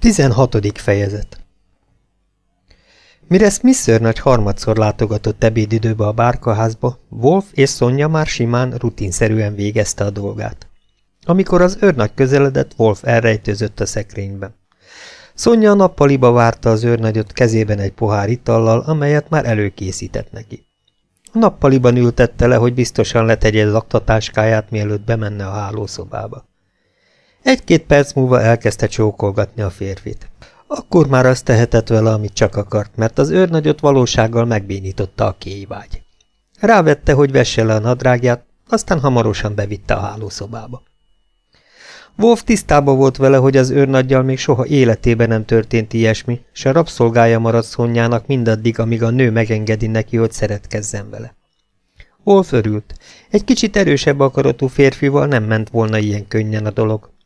16. fejezet Mire Smith nagy harmadszor látogatott ebédidőbe a bárkaházba, Wolf és Sonja már simán, rutinszerűen végezte a dolgát. Amikor az őrnagy közeledett, Wolf elrejtőzött a szekrényben. Sonja a nappaliba várta az őrnagyot kezében egy pohár itallal, amelyet már előkészített neki. A nappaliban ültette le, hogy biztosan letegye az aktatáskáját, mielőtt bemenne a hálószobába. Egy-két perc múlva elkezdte csókolgatni a férfit. Akkor már azt tehetett vele, amit csak akart, mert az őrnagyot valósággal megbénította a kéjvágy. Rávette, hogy vesse le a nadrágját, aztán hamarosan bevitte a hálószobába. Wolf tisztában volt vele, hogy az őrnaggyal még soha életében nem történt ilyesmi, s a rabszolgája maradt Szonyának mindaddig, amíg a nő megengedi neki, hogy szeretkezzen vele. Wolf örült. Egy kicsit erősebb akaratú férfival nem ment volna ilyen könnyen a dolog.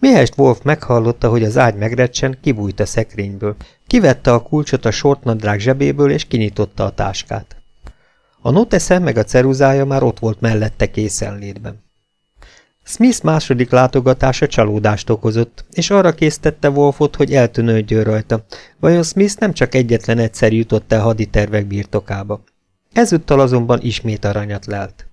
Mihest Wolf meghallotta, hogy az ágy megrecsen, kibújt a szekrényből. Kivette a kulcsot a sortnadrág zsebéből, és kinyitotta a táskát. A notesze meg a ceruzája már ott volt mellette készenlétben. Smith második látogatása csalódást okozott, és arra késztette Wolfot, hogy eltűnődjön rajta. Vajon Smith nem csak egyetlen egyszer jutott el haditervek birtokába. Ezúttal azonban ismét aranyat lelt.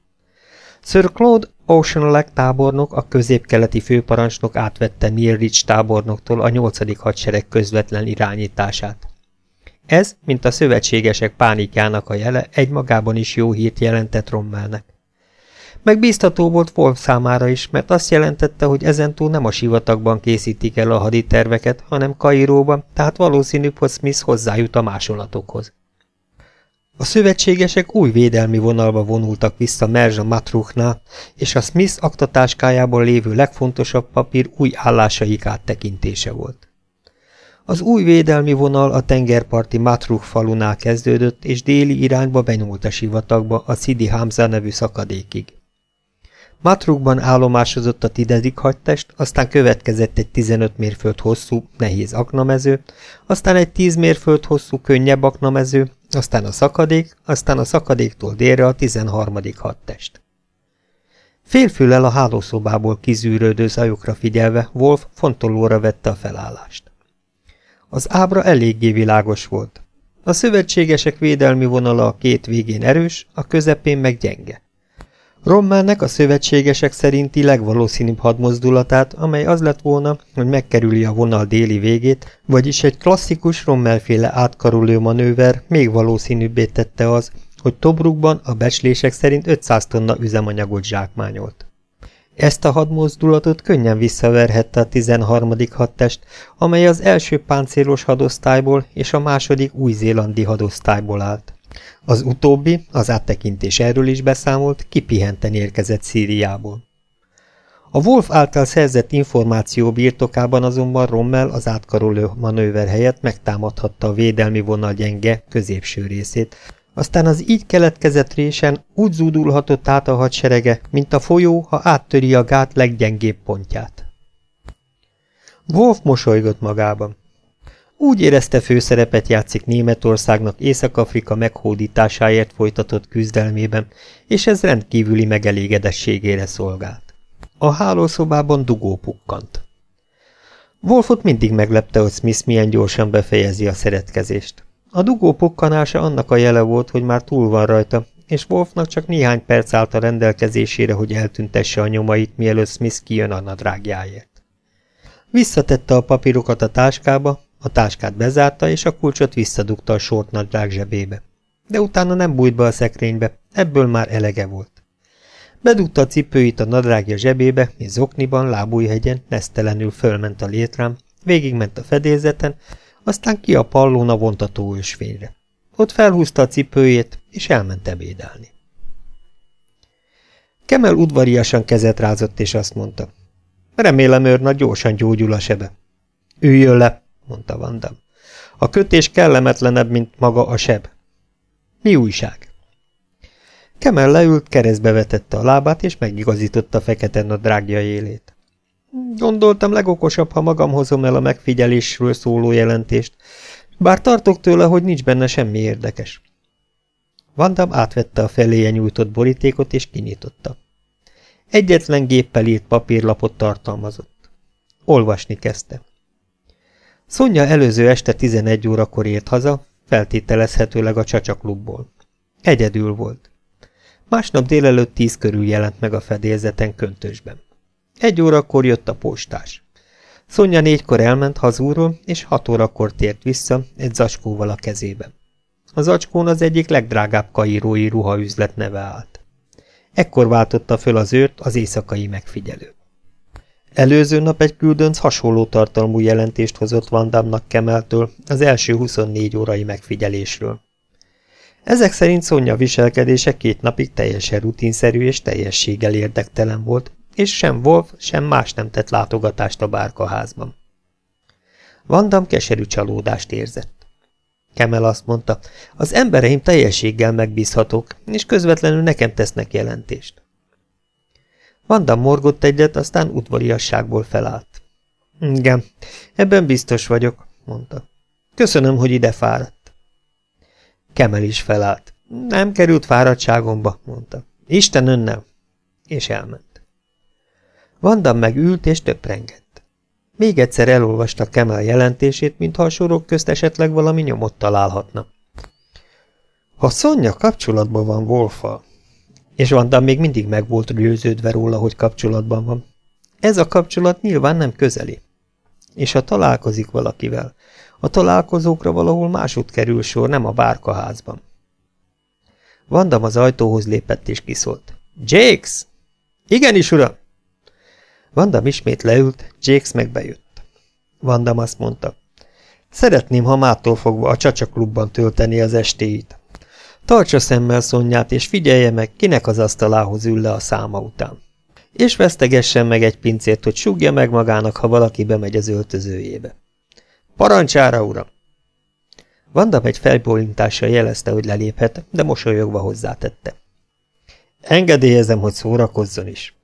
Sir Claude Oceanlag tábornok, a középkeleti főparancsnok átvette Neil Rich tábornoktól a 8. hadsereg közvetlen irányítását. Ez, mint a szövetségesek pánikjának a jele, egymagában is jó hírt jelentett Rommelnek. Megbíztató volt Wolf számára is, mert azt jelentette, hogy ezentúl nem a sivatagban készítik el a haditerveket, hanem Kairóban, tehát valószínűbb, hogy Smith hozzájut a másolatokhoz. A szövetségesek új védelmi vonalba vonultak vissza Merzsa Matruchnál, és a Smith aktatáskájában lévő legfontosabb papír új állásaik áttekintése volt. Az új védelmi vonal a tengerparti Matruch falunál kezdődött, és déli irányba benyúlt a sivatagba a Sidi Hamza nevű szakadékig. Matrukban állomásozott a tizedik hadtest, aztán következett egy 15 mérföld hosszú, nehéz aknamező, aztán egy 10 mérföld hosszú, könnyebb aknamező, aztán a szakadék, aztán a szakadéktól délre a 13. hadtest. Félfüllel a hálószobából kizűrődő zajokra figyelve Wolf fontolóra vette a felállást. Az ábra eléggé világos volt. A szövetségesek védelmi vonala a két végén erős, a közepén meg gyenge. Rommelnek a szövetségesek szerinti legvalószínűbb hadmozdulatát, amely az lett volna, hogy megkerüli a vonal déli végét, vagyis egy klasszikus Rommelféle átkarulő manőver még valószínűbbé tette az, hogy Tobrukban a becslések szerint 500 tonna üzemanyagot zsákmányolt. Ezt a hadmozdulatot könnyen visszaverhette a 13. hadtest, amely az első páncélos hadosztályból és a második új-zélandi hadosztályból állt. Az utóbbi, az áttekintés erről is beszámolt, kipihenten érkezett Szíriából. A Wolf által szerzett információ birtokában azonban Rommel az átkaroló manőver helyett megtámadhatta a védelmi vonal gyenge középső részét, aztán az így keletkezett résen úgy zúdulhatott át a hadserege, mint a folyó, ha áttöri a gát leggyengébb pontját. Wolf mosolygott magában. Úgy érezte főszerepet játszik Németországnak Észak-Afrika meghódításáért folytatott küzdelmében, és ez rendkívüli megelégedességére szolgált. A hálószobában dugó pukkant. Wolfot mindig meglepte, hogy Smith milyen gyorsan befejezi a szeretkezést. A dugó pukkanása annak a jele volt, hogy már túl van rajta, és Wolfnak csak néhány perc állt a rendelkezésére, hogy eltüntesse a nyomait, mielőtt Smith kijön a nadrágjáért. Visszatette a papírokat a táskába, a táskát bezárta, és a kulcsot visszadugta a sort nadrág zsebébe. De utána nem bújt be a szekrénybe, ebből már elege volt. Bedugta a cipőit a nadrágja zsebébe, és zokniban, lábújhegyen, nesztelenül fölment a létrám, végigment a fedélzeten, aztán ki a pallón a vontató ősfényre. Ott felhúzta a cipőjét, és elment ebédelni. Kemel udvariasan kezet rázott, és azt mondta. Remélem őrna gyorsan gyógyul a sebe. Üljön le, mondta Vandam. A kötés kellemetlenebb, mint maga a seb. Mi újság? Kemel leült, keresztbe vetette a lábát, és megigazította fekete nadrágja élét. Gondoltam legokosabb, ha magam hozom el a megfigyelésről szóló jelentést, bár tartok tőle, hogy nincs benne semmi érdekes. Vandam átvette a feléje nyújtott borítékot, és kinyitotta. Egyetlen géppel írt papírlapot tartalmazott. Olvasni kezdte. Szonya előző este 11 órakor ért haza, feltételezhetőleg a csacsaklubból. Egyedül volt. Másnap délelőtt tíz körül jelent meg a fedélzeten köntösben. Egy órakor jött a postás. Szonya négykor elment hazúról, és hat órakor tért vissza, egy zacskóval a kezében. A zacskón az egyik legdrágább kairói ruhaüzlet neve állt. Ekkor váltotta föl az őrt az éjszakai megfigyelő. Előző nap egy küldönc hasonló tartalmú jelentést hozott Vandamnak Kemeltől az első 24 órai megfigyelésről. Ezek szerint Szonya viselkedése két napig teljesen rutinszerű és teljességgel érdektelen volt, és sem Wolf, sem más nem tett látogatást a bárkaházban. Vandam keserű csalódást érzett. Kemel azt mondta, az embereim teljességgel megbízhatók, és közvetlenül nekem tesznek jelentést. Vandam morgott egyet, aztán udvariasságból felállt. Igen, ebben biztos vagyok, mondta. Köszönöm, hogy ide fáradt. Kemel is felállt. Nem került fáradtságomba, mondta. Isten önnel. És elment. Vandam megült és töprengett. Még egyszer elolvasta Kemel jelentését, mintha a sorok közt esetleg valami nyomot találhatna. Ha Szonya kapcsolatban van Wolfal, és Vandam még mindig meg volt győződve róla, hogy kapcsolatban van. Ez a kapcsolat nyilván nem közeli. És ha találkozik valakivel, a találkozókra valahol másút kerül sor, nem a bárkaházban. Vandam az ajtóhoz lépett és kiszólt. Jakes! Igenis, uram! Vandam ismét leült, Jakes meg bejött. Vandam azt mondta. Szeretném, ha mától fogva a csacsaklubban tölteni az estéit. Tartsa szemmel Szonyát, és figyelje meg, kinek az asztalához ül le a száma után. És vesztegessen meg egy pincért, hogy sugja meg magának, ha valaki bemegy az öltözőjébe. Parancsára, uram! Vandam egy felbólintással jelezte, hogy leléphet, de mosolyogva hozzátette. Engedélyezem, hogy szórakozzon is.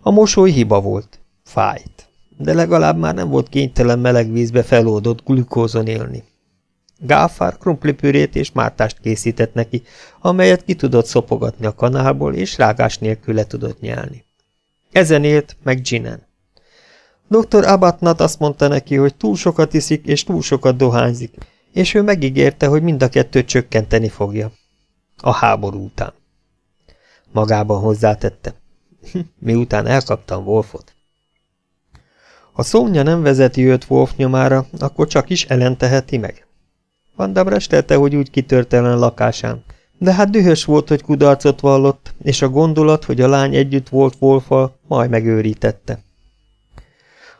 A mosoly hiba volt. Fájt. De legalább már nem volt kénytelen meleg vízbe feloldott glükózon élni. Gáfár krumplipürét és mártást készített neki, amelyet ki tudott szopogatni a kanálból, és rágás nélkül le tudott nyelni. Ezen élt, meg Ginen. Dr. Abatnat azt mondta neki, hogy túl sokat iszik és túl sokat dohányzik, és ő megígérte, hogy mind a kettőt csökkenteni fogja. A háború után. Magában hozzátette. Miután elkaptam Wolfot. Ha Szónya nem vezeti őt Wolf nyomára, akkor csak is ellen teheti meg. Vandam restelte, hogy úgy kitörtelen lakásán. De hát dühös volt, hogy kudarcot vallott, és a gondolat, hogy a lány együtt volt Wolfal, majd megőrítette.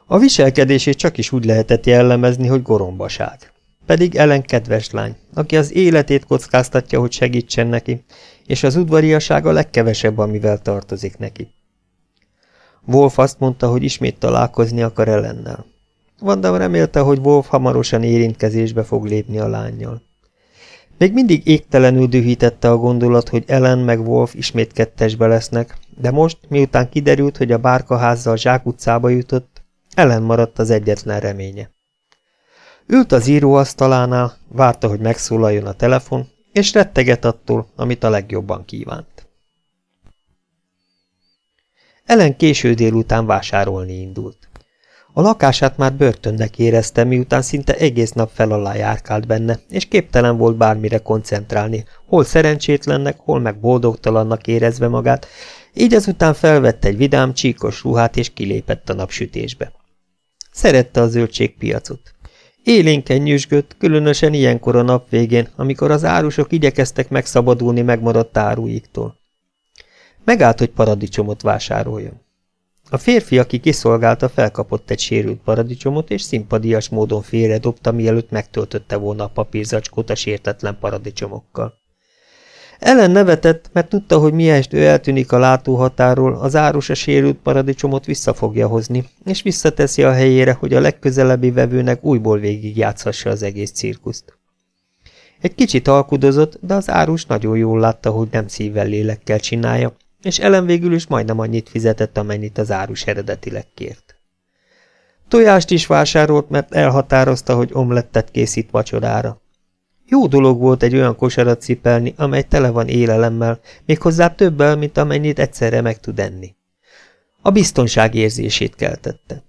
A viselkedését csak is úgy lehetett jellemezni, hogy gorombaság. Pedig Ellen kedves lány, aki az életét kockáztatja, hogy segítsen neki, és az udvariaság a legkevesebb, amivel tartozik neki. Wolf azt mondta, hogy ismét találkozni akar Ellennel. Vandam remélte, hogy Wolf hamarosan érintkezésbe fog lépni a lányjal. Még mindig égtelenül dühítette a gondolat, hogy Ellen meg Wolf ismét kettesbe lesznek, de most, miután kiderült, hogy a bárkaházzal Zsák utcába jutott, Ellen maradt az egyetlen reménye. Ült az íróasztalánál, várta, hogy megszólaljon a telefon, és retteget attól, amit a legjobban kívánt. Ellen késő délután vásárolni indult. A lakását már börtönnek érezte, miután szinte egész nap fel alá járkált benne, és képtelen volt bármire koncentrálni, hol szerencsétlennek, hol meg boldogtalannak érezve magát, így azután felvette egy vidám, csíkos ruhát, és kilépett a napsütésbe. Szerette a zöldségpiacot. Élénken nyüzsgött, különösen ilyenkor a nap végén, amikor az árusok igyekeztek megszabadulni megmaradt áruiktól. Megállt, hogy paradicsomot vásároljon. A férfi, aki kiszolgálta, felkapott egy sérült paradicsomot, és szimpadias módon félredobta, mielőtt megtöltötte volna a papírzacskót a sértetlen paradicsomokkal. Ellen nevetett, mert tudta, hogy miest ő eltűnik a látóhatáról, az árus a sérült paradicsomot vissza fogja hozni, és visszateszi a helyére, hogy a legközelebbi vevőnek újból végigjátszhassa az egész cirkuszt. Egy kicsit alkudozott, de az árus nagyon jól látta, hogy nem szívvel lélekkel csinálja, és Ellen végül is majdnem annyit fizetett, amennyit az árus eredetileg kért. Tojást is vásárolt, mert elhatározta, hogy omlettet készít vacsorára. Jó dolog volt egy olyan kosarat cipelni, amely tele van élelemmel, méghozzá többel, mint amennyit egyszerre meg tud enni. A biztonság érzését keltette.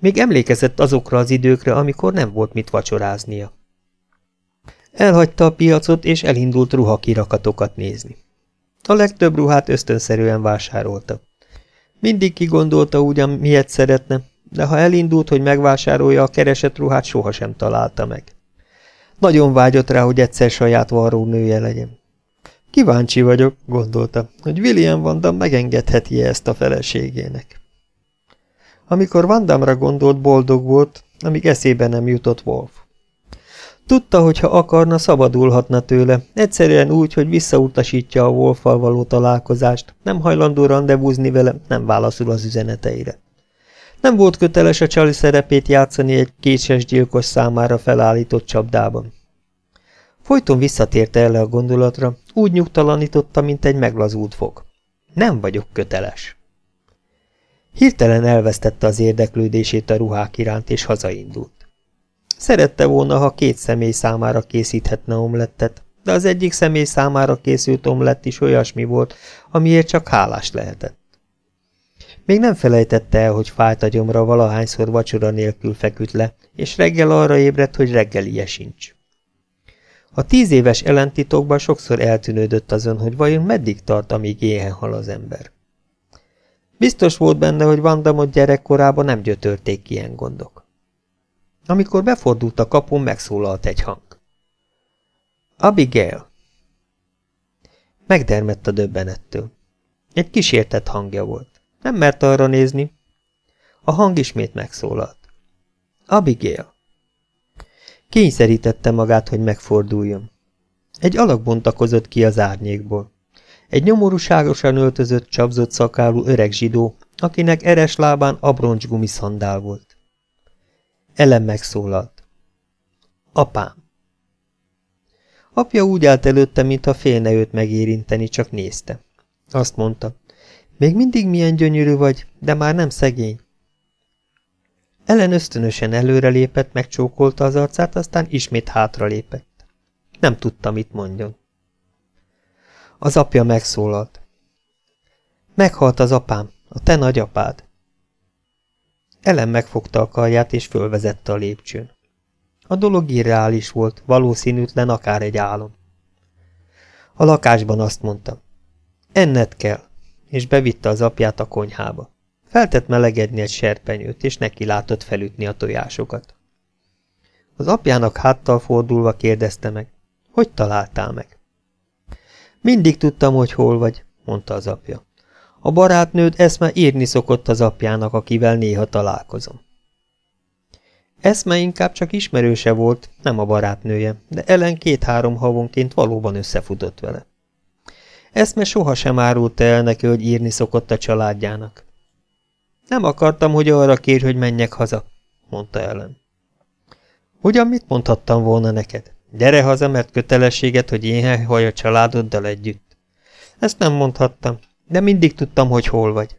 Még emlékezett azokra az időkre, amikor nem volt mit vacsoráznia. Elhagyta a piacot, és elindult ruhakirakatokat nézni. A legtöbb ruhát ösztönszerűen vásárolta. Mindig kigondolta ugyan, miért szeretne, de ha elindult, hogy megvásárolja a keresett ruhát, sohasem találta meg. Nagyon vágyott rá, hogy egyszer saját nője legyen. Kíváncsi vagyok, gondolta, hogy William Vandam megengedheti -e ezt a feleségének. Amikor Vandamra gondolt, boldog volt, amíg eszébe nem jutott Wolf. Tudta, hogy ha akarna, szabadulhatna tőle, egyszerűen úgy, hogy visszautasítja a Wolffal való találkozást, nem hajlandó rendezvúzni vele, nem válaszol az üzeneteire. Nem volt köteles a csali szerepét játszani egy késes gyilkos számára felállított csapdában. Folyton visszatérte el a gondolatra, úgy nyugtalanította, mint egy meglazult fog. Nem vagyok köteles. Hirtelen elvesztette az érdeklődését a ruhák iránt, és hazaindult. Szerette volna, ha két személy számára készíthetne omlettet, de az egyik személy számára készült omlett is olyasmi volt, amiért csak hálás lehetett. Még nem felejtette el, hogy fájt a gyomra valahányszor vacsora nélkül feküdt le, és reggel arra ébredt, hogy reggelie sincs. A tíz éves ellentitokban sokszor eltűnődött azon, hogy vajon meddig tart, amíg éhen hal az ember. Biztos volt benne, hogy Vandamot gyerekkorában nem gyötörték ilyen gondok. Amikor befordult a kapun, megszólalt egy hang. Abigail! Megdermett a döbbenettől. Egy kísértett hangja volt. Nem mert arra nézni. A hang ismét megszólalt. Abigail! Kényszerítette magát, hogy megforduljon. Egy alak bontakozott ki az árnyékból. Egy nyomorúságosan öltözött, csapzott szakálú öreg zsidó, akinek eres lábán abroncsgumi szandál volt. Ellen megszólalt. Apám. Apja úgy állt előtte, mintha félne őt megérinteni, csak nézte. Azt mondta, még mindig milyen gyönyörű vagy, de már nem szegény. Ellen ösztönösen előrelépett, megcsókolta az arcát, aztán ismét hátralépett. Nem tudta, mit mondjon. Az apja megszólalt. Meghalt az apám, a te nagyapád. Ellen megfogta a karját és fölvezette a lépcsőn. A dolog irreális volt, valószínűtlen akár egy álom. A lakásban azt mondta. Enned kell, és bevitte az apját a konyhába. Feltett melegedni egy serpenyőt, és neki látott felütni a tojásokat. Az apjának háttal fordulva kérdezte meg, hogy találtál meg? Mindig tudtam, hogy hol vagy, mondta az apja. A barátnőd Eszme írni szokott az apjának, akivel néha találkozom. Eszme inkább csak ismerőse volt, nem a barátnője, de Ellen két-három havonként valóban összefutott vele. Eszme sohasem árult el neki, hogy írni szokott a családjának. Nem akartam, hogy arra kér, hogy menjek haza, mondta Ellen. Ugyan mit mondhattam volna neked? Gyere haza, mert kötelességet, hogy én vagy a családoddal együtt. Ezt nem mondhattam, de mindig tudtam, hogy hol vagy.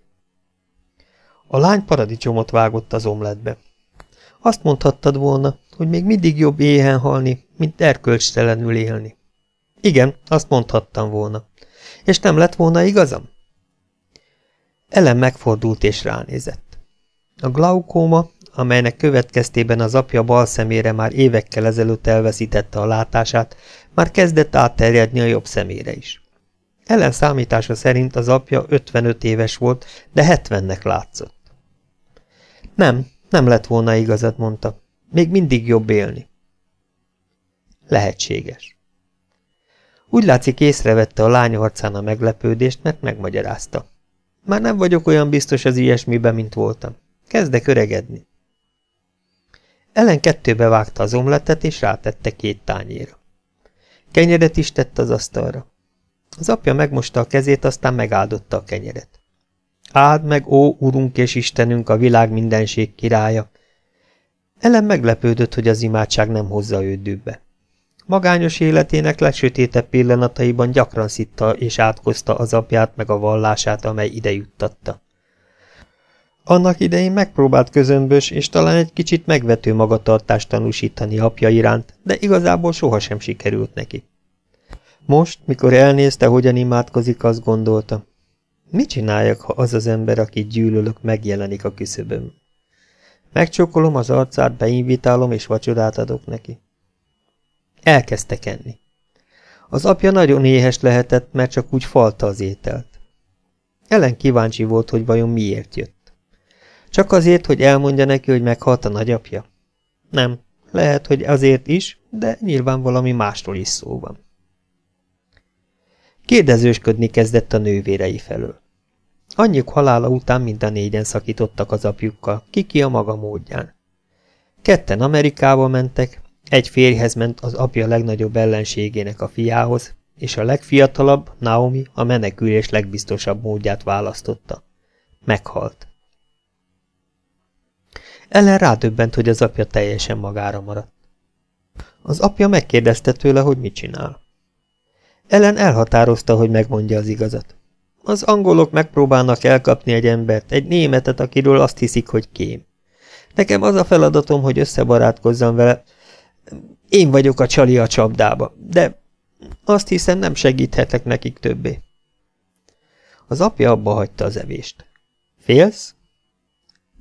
A lány paradicsomot vágott az omletbe. Azt mondhattad volna, hogy még mindig jobb éhen halni, mint erkölcstelenül élni. Igen, azt mondhattam volna. És nem lett volna igazam? Ellen megfordult és ránézett. A glaukóma, amelynek következtében az apja bal szemére már évekkel ezelőtt elveszítette a látását, már kezdett átterjedni a jobb szemére is. Ellen számítása szerint az apja 55 éves volt, de 70-nek látszott. Nem, nem lett volna igazat, mondta. Még mindig jobb élni. Lehetséges. Úgy látszik észrevette a lány arcán a meglepődést, mert megmagyarázta. Már nem vagyok olyan biztos az ilyesmiben, mint voltam. Kezdek öregedni. Ellen kettőbe vágta az omletet, és rátette két tányéra. Kenyeret is tett az asztalra. Az apja megmosta a kezét, aztán megáldotta a kenyeret. Áld meg, ó, Urunk és Istenünk, a világ mindenség királya! Ellen meglepődött, hogy az imádság nem hozza őt dűbbe. Magányos életének legsötétebb pillanataiban gyakran szitta és átkozta az apját meg a vallását, amely ide juttatta. Annak idején megpróbált közömbös és talán egy kicsit megvető magatartást tanúsítani apja iránt, de igazából sohasem sikerült neki. Most, mikor elnézte, hogyan imádkozik, azt gondolta. Mit csináljak, ha az az ember, akit gyűlölök, megjelenik a küszöböm? Megcsokolom az arcát, beinvitálom és vacsorát adok neki. Elkezdte enni. Az apja nagyon éhes lehetett, mert csak úgy falta az ételt. Ellen kíváncsi volt, hogy vajon miért jött. Csak azért, hogy elmondja neki, hogy meghalt a nagyapja? Nem, lehet, hogy azért is, de nyilván valami másról is szó van. Kérdezősködni kezdett a nővérei felől. Anyjuk halála után mind a négyen szakítottak az apjukkal, kiki a maga módján. Ketten Amerikába mentek, egy férjhez ment az apja legnagyobb ellenségének a fiához, és a legfiatalabb, Naomi, a menekülés legbiztosabb módját választotta. Meghalt. Ellen rádöbbent, hogy az apja teljesen magára maradt. Az apja megkérdezte tőle, hogy mit csinál. Ellen elhatározta, hogy megmondja az igazat. Az angolok megpróbálnak elkapni egy embert, egy németet, akiről azt hiszik, hogy kém. Nekem az a feladatom, hogy összebarátkozzam vele. Én vagyok a csali a csapdába, de azt hiszem nem segíthetek nekik többé. Az apja abba hagyta az evést. Félsz?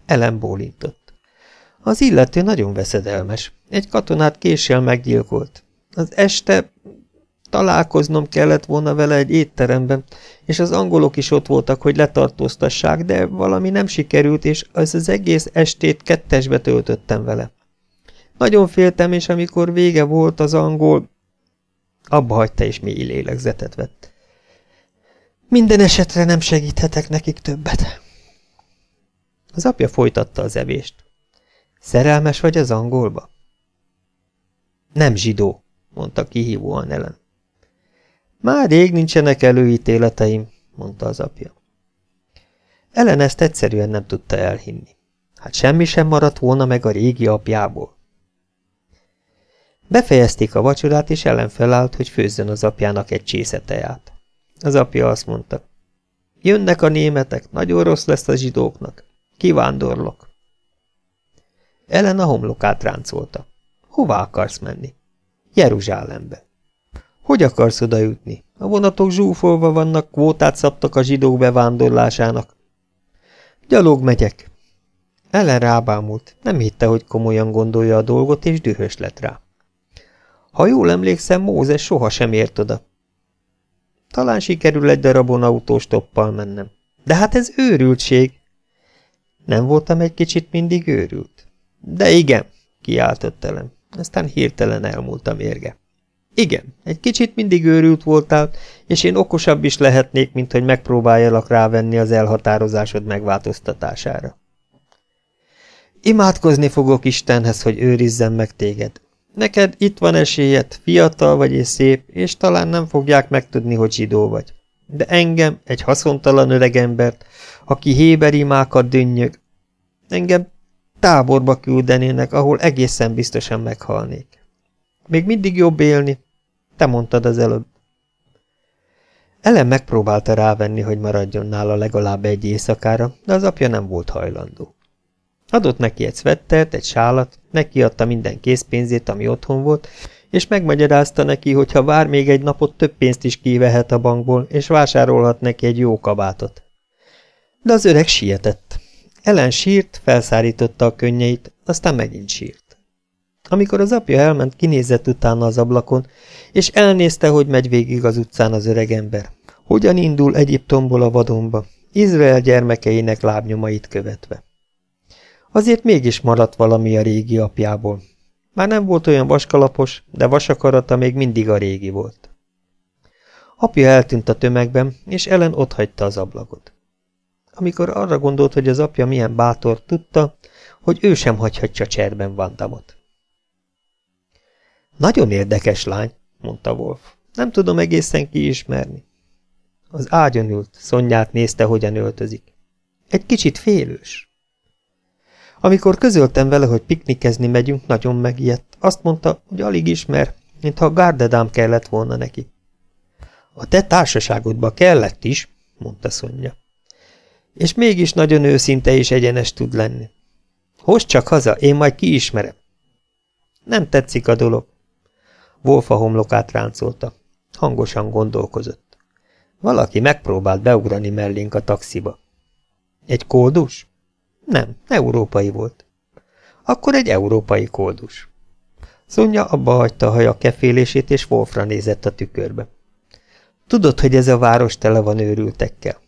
Ellen bólintott. Az illető nagyon veszedelmes. Egy katonát késsel meggyilkolt. Az este találkoznom kellett volna vele egy étteremben, és az angolok is ott voltak, hogy letartóztassák, de valami nem sikerült, és az az egész estét kettesbe töltöttem vele. Nagyon féltem, és amikor vége volt az angol, abba hagyta és mély lélegzetet vett. Minden esetre nem segíthetek nekik többet. Az apja folytatta az evést. Szerelmes vagy az angolba? Nem zsidó, mondta kihívóan ellen. Már rég nincsenek előítéleteim, mondta az apja. Ellen ezt egyszerűen nem tudta elhinni. Hát semmi sem maradt volna meg a régi apjából. Befejezték a vacsorát, és Ellen felállt, hogy főzzön az apjának egy csésze teját. Az apja azt mondta, jönnek a németek, nagyon rossz lesz a zsidóknak. Kivándorlok. Ellen a homlokát ráncolta. Hová akarsz menni? Jeruzsálembe. Hogy akarsz oda jutni? A vonatok zsúfolva vannak, kvótát szabtak a zsidók bevándorlásának. Gyalog megyek. Ellen rábámult, nem hitte, hogy komolyan gondolja a dolgot, és dühös lett rá. Ha jól emlékszem, Mózes soha sem ért oda. Talán sikerül egy darabon autóstoppal mennem. De hát ez őrültség! Nem voltam egy kicsit mindig őrült? De igen, kiáltott elem. Aztán hirtelen elmúlt a mérge. Igen, egy kicsit mindig őrült voltál, és én okosabb is lehetnék, mint hogy megpróbáljalak rávenni az elhatározásod megváltoztatására. Imádkozni fogok Istenhez, hogy őrizzen meg téged. Neked itt van esélyed, fiatal vagy és szép, és talán nem fogják megtudni, hogy zsidó vagy. De engem, egy haszontalan öregembert, aki héberimákat dünnyög, engem táborba küldenének, ahol egészen biztosan meghalnék. Még mindig jobb élni, te mondtad az előbb. Ellen megpróbálta rávenni, hogy maradjon nála legalább egy éjszakára, de az apja nem volt hajlandó. Adott neki egy szvettert, egy sálat, neki adta minden készpénzét, ami otthon volt, és megmagyarázta neki, hogy ha vár még egy napot, több pénzt is kivehet a bankból, és vásárolhat neki egy jó kabátot. De az öreg sietett. Ellen sírt, felszárította a könnyeit, aztán megint sírt. Amikor az apja elment, kinézett utána az ablakon, és elnézte, hogy megy végig az utcán az öregember. Hogyan indul Egyiptomból a vadonba, Izrael gyermekeinek lábnyomait követve. Azért mégis maradt valami a régi apjából. Már nem volt olyan vaskalapos, de vasakarata még mindig a régi volt. Apja eltűnt a tömegben, és Ellen otthagyta az ablakot. Amikor arra gondolt, hogy az apja milyen bátor, tudta, hogy ő sem hagyhatja cserben Vandamot. Nagyon érdekes lány, mondta Wolf. Nem tudom egészen kiismerni. Az ágyon ült, Szonyát nézte, hogyan öltözik. Egy kicsit félős. Amikor közöltem vele, hogy piknikezni megyünk, nagyon megijedt. Azt mondta, hogy alig ismer, mintha gárdedám kellett volna neki. A te társaságodba kellett is, mondta Szonya. És mégis nagyon őszinte és egyenes tud lenni. Hozd csak haza, én majd kiismerem. Nem tetszik a dolog. Wolf a homlokát ráncolta. Hangosan gondolkozott. Valaki megpróbált beugrani mellénk a taxiba. Egy kódus? Nem, európai volt. Akkor egy európai koldus. Szonya abba hagyta a haja kefélését, és Wolfra nézett a tükörbe. Tudod, hogy ez a város tele van őrültekkel.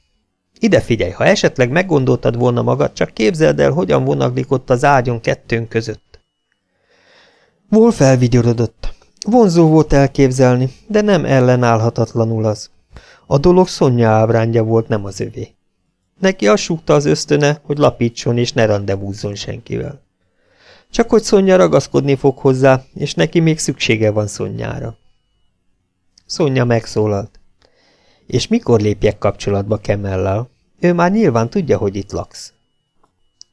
Ide figyelj, ha esetleg meggondoltad volna magad, csak képzeld el, hogyan vonaglik ott az ágyon kettőnk között. Wolf elvigyorodott. Vonzó volt elképzelni, de nem ellenállhatatlanul az. A dolog Szonya ábrándja volt, nem az övé. Neki azt súgta az ösztöne, hogy lapítson és ne rendezvúzzon senkivel. Csak hogy Szonya ragaszkodni fog hozzá, és neki még szüksége van Szonyára. Szonya megszólalt. És mikor lépjek kapcsolatba Kemellel? Ő már nyilván tudja, hogy itt laksz.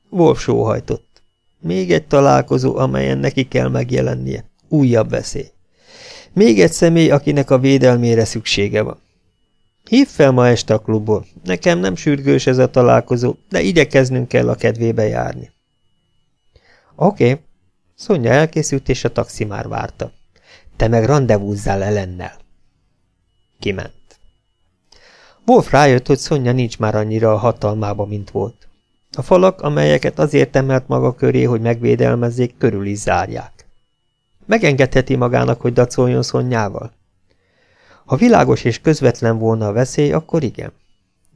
Wolf sóhajtott. Még egy találkozó, amelyen neki kell megjelennie. Újabb veszély. Még egy személy, akinek a védelmére szüksége van. Hív fel ma este a klubból. Nekem nem sürgős ez a találkozó, de igyekeznünk kell a kedvébe járni. Oké. Okay. Szonya elkészült, és a taxi már várta. Te meg rendezvúzzál Ellennel. Kiment. Wolf rájött, hogy Szonya nincs már annyira a hatalmába, mint volt. A falak, amelyeket azért emelt maga köré, hogy megvédelmezzék, körül is zárják. Megengedheti magának, hogy dacoljon Szonyával? Ha világos és közvetlen volna a veszély, akkor igen.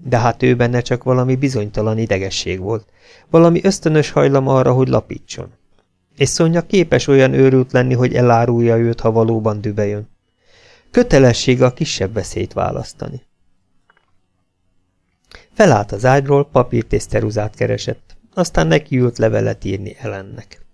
De hát ő benne csak valami bizonytalan idegesség volt, valami ösztönös hajlam arra, hogy lapítson. És Szonya képes olyan őrült lenni, hogy elárulja őt, ha valóban dübe jön. Kötelessége a kisebb veszélyt választani. Felállt az ágyról, papírt és ceruzát keresett, aztán nekiült levelet írni Ellennek.